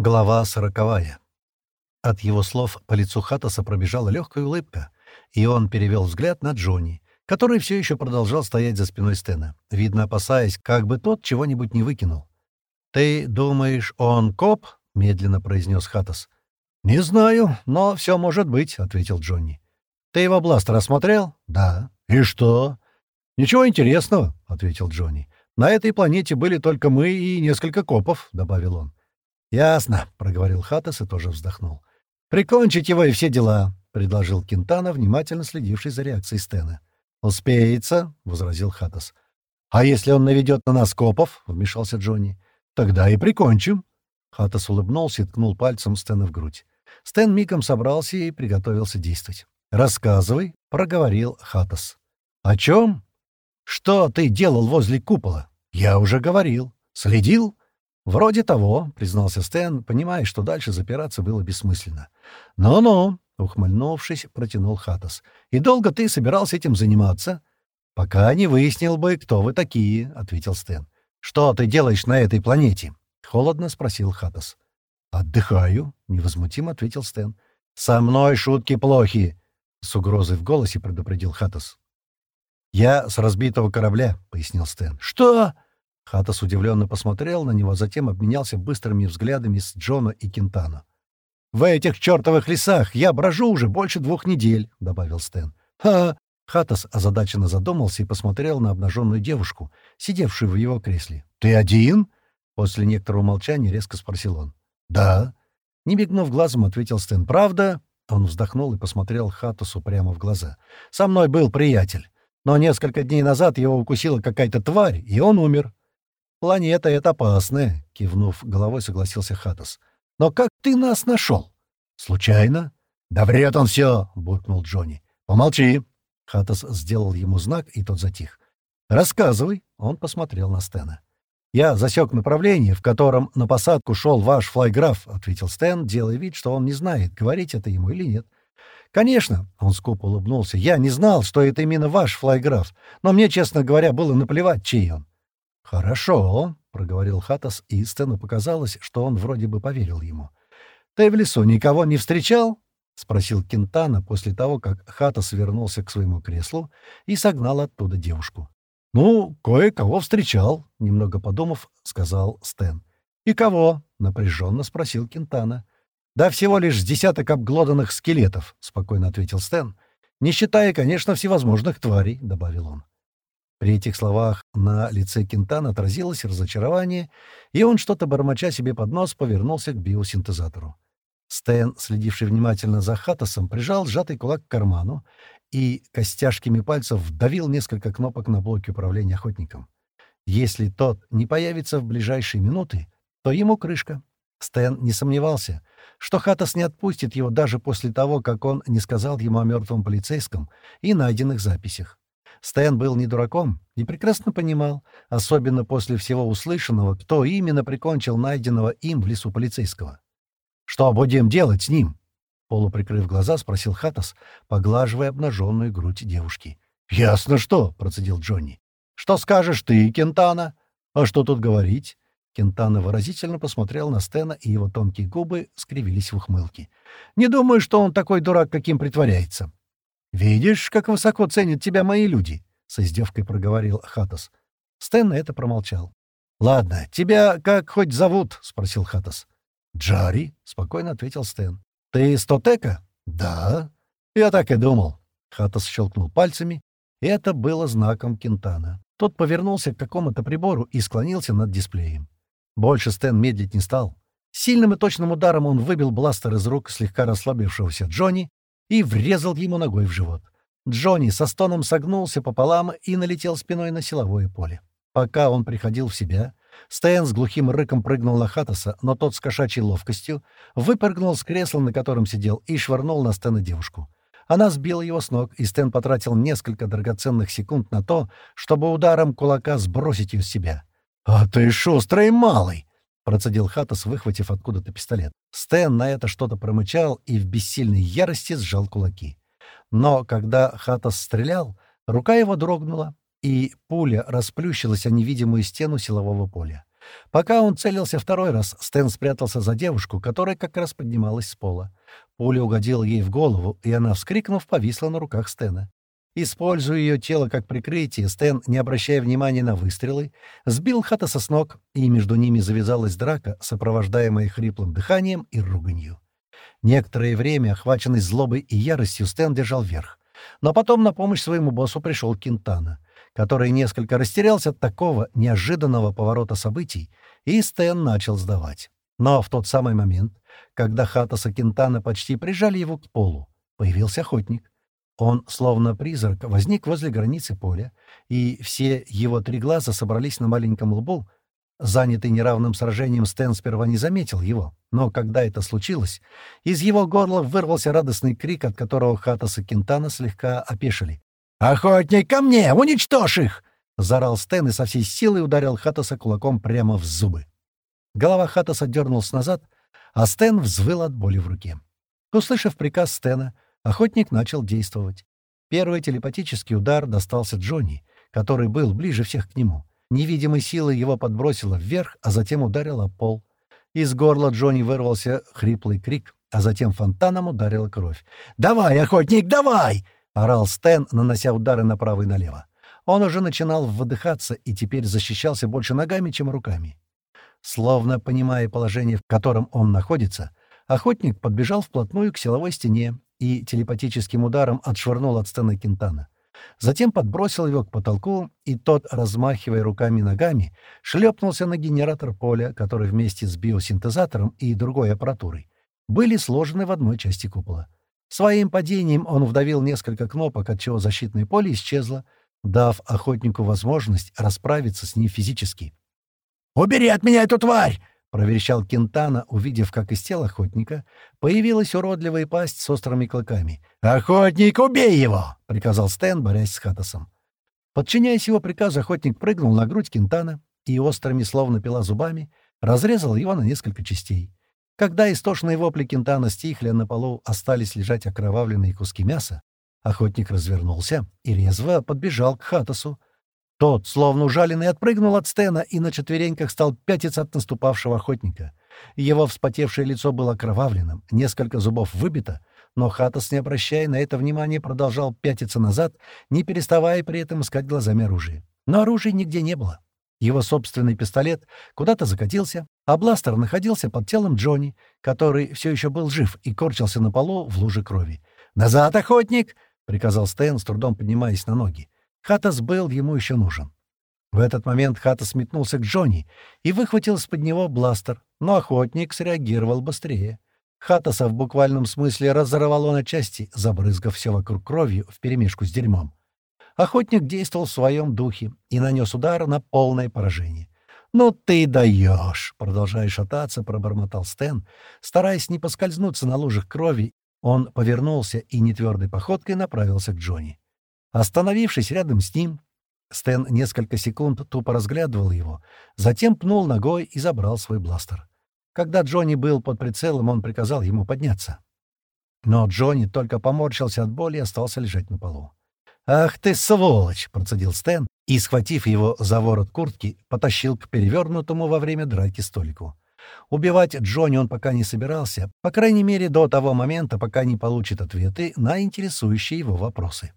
Глава сороковая. От его слов по лицу Хатаса пробежала легкая улыбка, и он перевел взгляд на Джонни, который все еще продолжал стоять за спиной Стена, видно опасаясь, как бы тот чего-нибудь не выкинул. «Ты думаешь, он коп?» — медленно произнес Хатас. «Не знаю, но все может быть», — ответил Джонни. «Ты его бластер осмотрел?» «Да». «И что?» «Ничего интересного», — ответил Джонни. «На этой планете были только мы и несколько копов», — добавил он. «Ясно», — проговорил Хатас и тоже вздохнул. «Прикончить его и все дела», — предложил Кентана, внимательно следивший за реакцией Стена. «Успеется», — возразил Хатас. «А если он наведет на нас копов?» — вмешался Джонни. «Тогда и прикончим». Хатас улыбнулся и ткнул пальцем Стена в грудь. Стэн мигом собрался и приготовился действовать. «Рассказывай», — проговорил Хатас. «О чем?» «Что ты делал возле купола?» «Я уже говорил». «Следил?» «Вроде того», — признался Стэн, понимая, что дальше запираться было бессмысленно. «Ну-ну», — ухмыльнувшись, протянул Хатас. «И долго ты собирался этим заниматься?» «Пока не выяснил бы, кто вы такие», — ответил Стэн. «Что ты делаешь на этой планете?» — холодно спросил Хатас. «Отдыхаю», — невозмутимо ответил Стэн. «Со мной шутки плохи», — с угрозой в голосе предупредил Хатас. «Я с разбитого корабля», — пояснил Стэн. «Что?» Хатас удивленно посмотрел на него, затем обменялся быстрыми взглядами с Джона и Кентана. «В этих чертовых лесах я брожу уже больше двух недель», — добавил Стэн. «Ха!» Хатас озадаченно задумался и посмотрел на обнаженную девушку, сидевшую в его кресле. «Ты один?» После некоторого молчания резко спросил он. «Да». Не бегнув глазом, ответил Стэн. «Правда?» Он вздохнул и посмотрел Хатасу прямо в глаза. «Со мной был приятель, но несколько дней назад его укусила какая-то тварь, и он умер. «Планета — это опасная», — кивнув головой, согласился Хатас. «Но как ты нас нашел?» «Случайно?» «Да врет он все!» — буркнул Джонни. «Помолчи!» Хатас сделал ему знак, и тот затих. «Рассказывай!» — он посмотрел на Стена. «Я засек направление, в котором на посадку шел ваш флайграф», — ответил Стэн, делая вид, что он не знает, говорить это ему или нет. «Конечно», — он скупо улыбнулся, — «я не знал, что это именно ваш флайграф, но мне, честно говоря, было наплевать, чей он. «Хорошо», — проговорил Хатас, и Стэну показалось, что он вроде бы поверил ему. «Ты в лесу никого не встречал?» — спросил Кентана после того, как Хатас вернулся к своему креслу и согнал оттуда девушку. «Ну, кое-кого встречал», — немного подумав, сказал Стэн. «И кого?» — напряженно спросил Кентана. «Да всего лишь десяток обглоданных скелетов», — спокойно ответил Стэн. «Не считая, конечно, всевозможных тварей», — добавил он. При этих словах на лице Кентана отразилось разочарование, и он, что-то бормоча себе под нос, повернулся к биосинтезатору. Стэн, следивший внимательно за Хатасом, прижал сжатый кулак к карману и костяшками пальцев вдавил несколько кнопок на блоке управления охотником. Если тот не появится в ближайшие минуты, то ему крышка. Стэн не сомневался, что Хатас не отпустит его даже после того, как он не сказал ему о мертвом полицейском и найденных записях. Стэн был не дураком и прекрасно понимал, особенно после всего услышанного, кто именно прикончил найденного им в лесу полицейского. «Что будем делать с ним?» Полуприкрыв глаза, спросил Хатас, поглаживая обнаженную грудь девушки. «Ясно что», — процедил Джонни. «Что скажешь ты, Кентана?» «А что тут говорить?» Кентана выразительно посмотрел на Стена, и его тонкие губы скривились в ухмылке. «Не думаю, что он такой дурак, каким притворяется. «Видишь, как высоко ценят тебя мои люди?» — с издевкой проговорил Хатас. Стэн это промолчал. «Ладно, тебя как хоть зовут?» — спросил Хатас. «Джари», — спокойно ответил Стэн. «Ты из Тотека?» «Да». «Я так и думал». Хатас щелкнул пальцами, это было знаком Кентана. Тот повернулся к какому-то прибору и склонился над дисплеем. Больше Стэн медлить не стал. Сильным и точным ударом он выбил бластер из рук слегка расслабившегося Джонни и врезал ему ногой в живот. Джонни со стоном согнулся пополам и налетел спиной на силовое поле. Пока он приходил в себя, Стэн с глухим рыком прыгнул на Хатаса, но тот с кошачьей ловкостью выпрыгнул с кресла, на котором сидел, и швырнул на Стэна девушку. Она сбила его с ног, и Стэн потратил несколько драгоценных секунд на то, чтобы ударом кулака сбросить ее с себя. «А ты шустрый малый!» Процедил Хатас, выхватив откуда-то пистолет. Стэн на это что-то промычал и в бессильной ярости сжал кулаки. Но когда Хатас стрелял, рука его дрогнула, и пуля расплющилась о невидимую стену силового поля. Пока он целился второй раз, Стэн спрятался за девушку, которая как раз поднималась с пола. Пуля угодила ей в голову, и она, вскрикнув, повисла на руках Стэна. Используя ее тело как прикрытие, Стэн, не обращая внимания на выстрелы, сбил Хатаса с ног, и между ними завязалась драка, сопровождаемая хриплым дыханием и руганью. Некоторое время, охваченный злобой и яростью, Стэн держал верх. Но потом на помощь своему боссу пришел Кентана, который несколько растерялся от такого неожиданного поворота событий, и Стэн начал сдавать. Но в тот самый момент, когда Хатаса Кентана почти прижали его к полу, появился охотник. Он, словно призрак, возник возле границы поля, и все его три глаза собрались на маленьком лбу. Занятый неравным сражением, Стэн сперва не заметил его, но когда это случилось, из его горла вырвался радостный крик, от которого Хатас и Кентана слегка опешили. «Охотник, ко мне! Уничтожь их!» — заорал Стэн и со всей силой ударил Хатаса кулаком прямо в зубы. Голова Хатаса дернулась назад, а Стэн взвыл от боли в руке. Услышав приказ Стэна, Охотник начал действовать. Первый телепатический удар достался Джонни, который был ближе всех к нему. Невидимой силой его подбросило вверх, а затем ударило пол. Из горла Джонни вырвался хриплый крик, а затем фонтаном ударила кровь. «Давай, охотник, давай!» — орал Стэн, нанося удары направо и налево. Он уже начинал выдыхаться и теперь защищался больше ногами, чем руками. Словно понимая положение, в котором он находится, охотник подбежал вплотную к силовой стене и телепатическим ударом отшвырнул от стены Кентана. Затем подбросил его к потолку, и тот, размахивая руками и ногами, шлепнулся на генератор поля, который вместе с биосинтезатором и другой аппаратурой были сложены в одной части купола. Своим падением он вдавил несколько кнопок, отчего защитное поле исчезло, дав охотнику возможность расправиться с ним физически. «Убери от меня эту тварь!» — проверещал Кентана, увидев, как из тела охотника появилась уродливая пасть с острыми клыками. «Охотник, убей его!» — приказал Стэн, борясь с Хатасом. Подчиняясь его приказу, охотник прыгнул на грудь Кентана и острыми, словно пила зубами, разрезал его на несколько частей. Когда истошные вопли Кентана стихли, на полу остались лежать окровавленные куски мяса, охотник развернулся и резво подбежал к Хатасу, тот, словно ужаленный, отпрыгнул от Стена и на четвереньках стал пятиться от наступавшего охотника. Его вспотевшее лицо было окровавленным, несколько зубов выбито, но Хатас, не обращая на это внимания, продолжал пятиться назад, не переставая при этом искать глазами оружие. Но оружия нигде не было. Его собственный пистолет куда-то закатился, а бластер находился под телом Джонни, который все еще был жив и корчился на полу в луже крови. «Назад, охотник!» — приказал Стэн, с трудом поднимаясь на ноги. Хатас был ему еще нужен. В этот момент Хатас метнулся к Джонни и выхватил из-под него бластер, но охотник среагировал быстрее. Хатаса в буквальном смысле разорвало на части, забрызгав все вокруг кровью вперемешку с дерьмом. Охотник действовал в своем духе и нанес удар на полное поражение. «Ну ты даешь!» — продолжая шататься, пробормотал Стэн, стараясь не поскользнуться на лужах крови. Он повернулся и нетвердой походкой направился к Джонни. Остановившись рядом с ним, Стэн несколько секунд тупо разглядывал его, затем пнул ногой и забрал свой бластер. Когда Джонни был под прицелом, он приказал ему подняться. Но Джонни только поморщился от боли и остался лежать на полу. «Ах ты, сволочь!» — процедил Стэн и, схватив его за ворот куртки, потащил к перевернутому во время драки столику. Убивать Джонни он пока не собирался, по крайней мере, до того момента, пока не получит ответы на интересующие его вопросы.